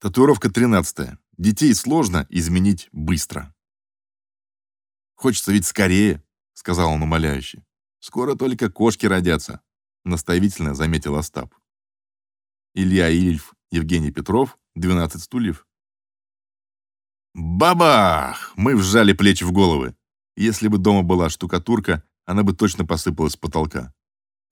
Татуировка 13. Детей сложно изменить быстро. Хочется ведь скорее, сказал он умоляюще. Скоро только кошки родятся, наставительно заметил Остап. Илья Ильф, Евгений Петров, 12 стульев. Бабах! Мы вжали плечи в головы. Если бы дома была штукатурка, она бы точно посыпалась с потолка.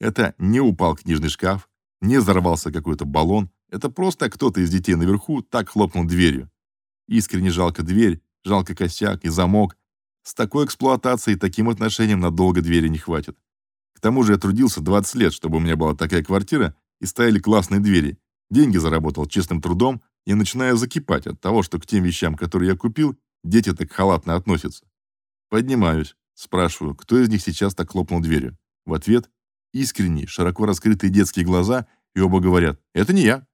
Это не упал книжный шкаф, не взорвался какой-то баллон, это просто кто-то из детей наверху так хлопнул дверью. Искренне жалко дверь, жалко косяк и замок. С такой эксплуатацией и таким отношением надолго двери не хватит. К тому же я трудился 20 лет, чтобы у меня была такая квартира и стояли классные двери. Деньги заработал честным трудом и начинаю закипать от того, что к тем вещам, которые я купил, дети так халатно относятся. Поднимаюсь, спрашиваю, кто из них сейчас так хлопнул дверью. В ответ искренние, широко раскрытые детские глаза, и оба говорят: "Это не я".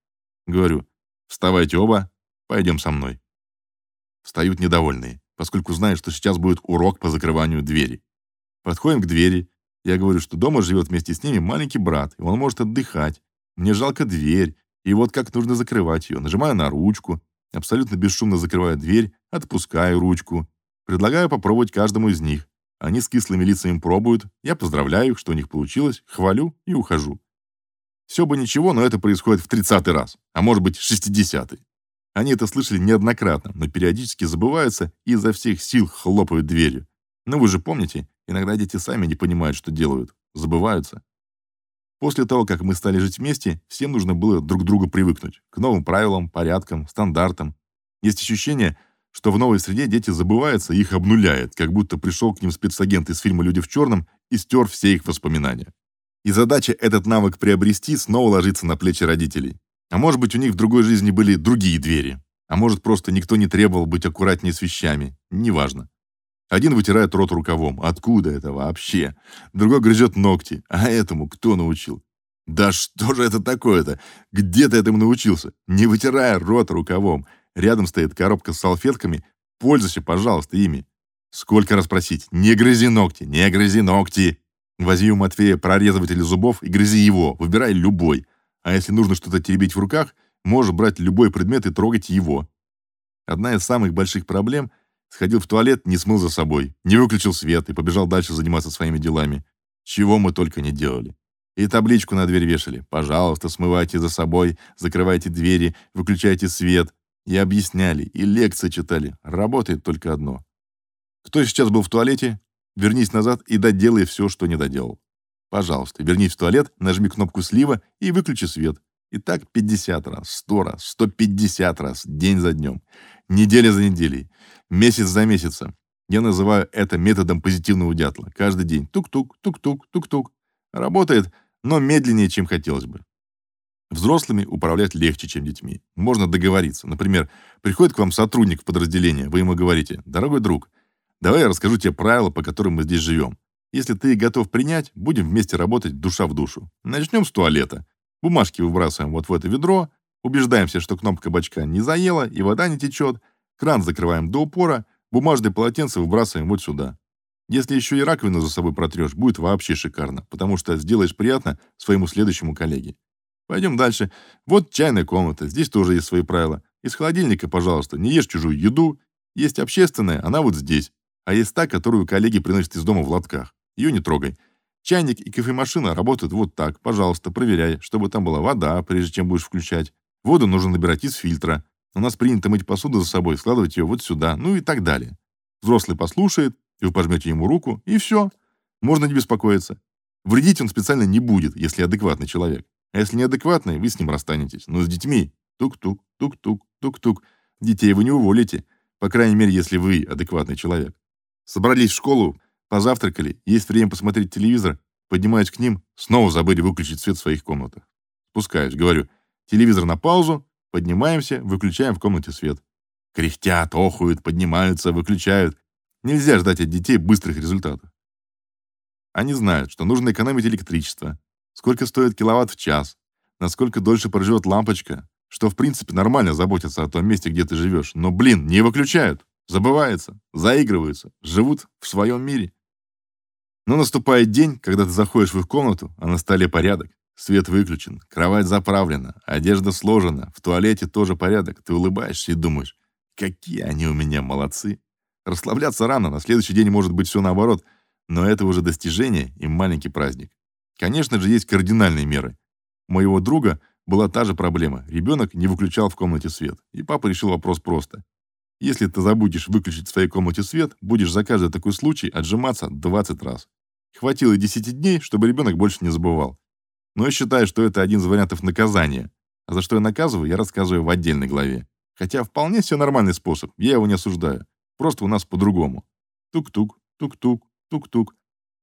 Говорю: "Вставайте оба, пойдем со мной". Встают недовольные, поскольку знают, что сейчас будет урок по закрыванию двери. Подходим к двери. Я говорю, что дома живет вместе с ними маленький брат, и он может отдыхать. Мне жалко дверь, и вот как нужно закрывать ее. Нажимаю на ручку, абсолютно бесшумно закрываю дверь, отпускаю ручку, предлагаю попробовать каждому из них. Они с кислыми лицами пробуют, я поздравляю их, что у них получилось, хвалю и ухожу. Все бы ничего, но это происходит в тридцатый раз, а может быть, шестидесятый. Они это слышали неоднократно, но периодически забываются и изо всех сил хлопают дверью. Ну вы же помните, иногда дети сами не понимают, что делают, забываются. После того, как мы стали жить вместе, всем нужно было друг к другу привыкнуть к новым правилам, порядкам, стандартам. Есть ощущение, что в новой среде дети забываются, их обнуляет, как будто пришел к ним спецагент из фильма Люди в черном и стер все их воспоминания. И задача этот навык приобрести снова ложится на плечи родителей. А может быть, у них в другой жизни были другие двери. А может, просто никто не требовал быть аккуратнее с вещами. Неважно. Один вытирает рот рукавом. Откуда это вообще? Другой грызет ногти. А этому кто научил? Да что же это такое-то? Где ты этому научился? Не вытирая рот рукавом. Рядом стоит коробка с салфетками. Пользуйся, пожалуйста, ими. Сколько раз просить? Не грызи ногти, не грызи ногти. Возьми у Матвея прорезыватель зубов и грызи его, выбирай любой. А если нужно что-то теребить в руках, можешь брать любой предмет и трогать его. Одна из самых больших проблем сходил в туалет, не смыл за собой, не выключил свет и побежал дальше заниматься своими делами. Чего мы только не делали. И табличку на дверь вешали: "Пожалуйста, смывайте за собой, закрывайте двери, выключайте свет". И объясняли, и лекции читали. Работает только одно. Кто сейчас был в туалете, Вернись назад и доделай все, что не доделал. Пожалуйста, вернись в туалет, нажми кнопку слива и выключи свет. И так 50 раз, 100 раз, 150 раз, день за днем, неделя за неделей, месяц за месяцем. Я называю это методом позитивного дятла. Каждый день тук-тук, тук-тук, тук-тук. Работает, но медленнее, чем хотелось бы. Взрослыми управлять легче, чем детьми. Можно договориться. Например, приходит к вам сотрудник в подразделение, вы ему говорите: "Дорогой друг, Давай я расскажу тебе правила, по которым мы здесь живем. Если ты готов принять, будем вместе работать душа в душу. Начнем с туалета. Бумажки выбрасываем вот в это ведро, убеждаемся, что кнопка бачка не заела и вода не течет, кран закрываем до упора, бумажные полотенца выбрасываем вот сюда. Если еще и раковину за собой протрешь, будет вообще шикарно, потому что сделаешь приятно своему следующему коллеге. Пойдем дальше. Вот чайная комната, здесь тоже есть свои правила. Из холодильника, пожалуйста, не ешь чужую еду. Есть общественная, она вот здесь. А есть та, которую коллеги приносят из дома в лотках. Ее не трогай. Чайник и кофемашина работают вот так. Пожалуйста, проверяй, чтобы там была вода, прежде чем будешь включать. Воду нужно набирать из фильтра. У нас принято мыть посуду за собой, складывать ее вот сюда, ну и так далее. Взрослый послушает, и вы пожмете ему руку, и все. Можно не беспокоиться. Вредить он специально не будет, если адекватный человек. А если неадекватный, вы с ним расстанетесь. Но с детьми тук-тук, тук-тук, тук-тук. Детей вы не уволите, по крайней мере, если вы адекватный человек. Собрались в школу, позавтракали, есть время посмотреть телевизор, поднимаюсь к ним, снова забыли выключить свет в своих комнатах. Спускаюсь, говорю: "Телевизор на паузу". Поднимаемся, выключаем в комнате свет. Кряхтят, охуют, поднимаются, выключают. Нельзя ждать от детей быстрых результатов. Они знают, что нужно экономить электричество, сколько стоит киловатт в час, насколько дольше проживет лампочка, что в принципе нормально заботиться о том месте, где ты живешь, но, блин, не выключают забываются, заигрываются, живут в своем мире. Но наступает день, когда ты заходишь в их комнату, а на столе порядок, Свет выключен, кровать заправлена, одежда сложена, в туалете тоже порядок. Ты улыбаешься и думаешь, какие они у меня молодцы. Расслабляться рано, на следующий день может быть все наоборот, но это уже достижение и маленький праздник. Конечно же, есть кардинальные меры. У моего друга была та же проблема. Ребенок не выключал в комнате свет, и папа решил вопрос просто. Если ты забудешь выключить в своей комнате свет, будешь за каждый такой случай отжиматься 20 раз. Хватило 10 дней, чтобы ребенок больше не забывал. Но я считаю, что это один из вариантов наказания. А за что я наказываю, я рассказываю в отдельной главе. Хотя вполне все нормальный способ, я его не осуждаю. Просто у нас по-другому. Тук-тук, тук-тук, тук-тук.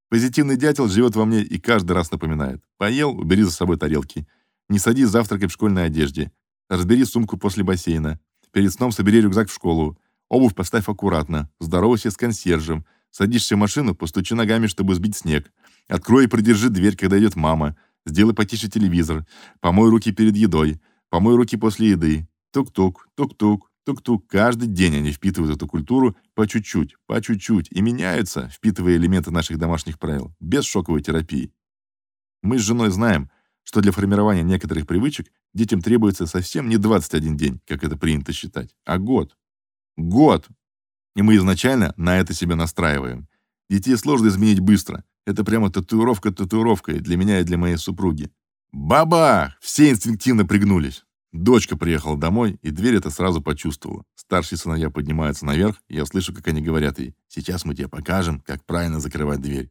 Позитивный дятел живет во мне и каждый раз напоминает. Поел, убери за собой тарелки. Не садись завтракать в школьной одежде. Разбери сумку после бассейна. Перед сном собери рюкзак в школу. Обувь поставь аккуратно. Здоровайся с консьержем. Садишься в машину, постучи ногами, чтобы сбить снег. Открой и придержи дверь, когда идет мама. Сделай потише телевизор. Помой руки перед едой. Помой руки после еды. Тук-тук, тук-тук, тук-тук. Каждый день они впитывают эту культуру по чуть-чуть, по чуть-чуть и меняются, впитывая элементы наших домашних правил, без шоковой терапии. Мы с женой знаем, что для формирования некоторых привычек детям требуется совсем не 21 день, как это принято считать, а год. Год! И мы изначально на это себя настраиваем. Детей сложно изменить быстро. Это прямо татуировка татуировкой для меня и для моей супруги. Баба! Все инстинктивно пригнулись. Дочка приехала домой, и дверь это сразу почувствовала. Старшие сыновья поднимаются наверх, и я слышу, как они говорят ей, «Сейчас мы тебе покажем, как правильно закрывать дверь».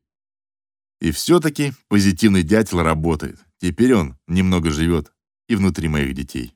И все-таки позитивный дятел работает. Теперь он немного живет и внутри моих детей.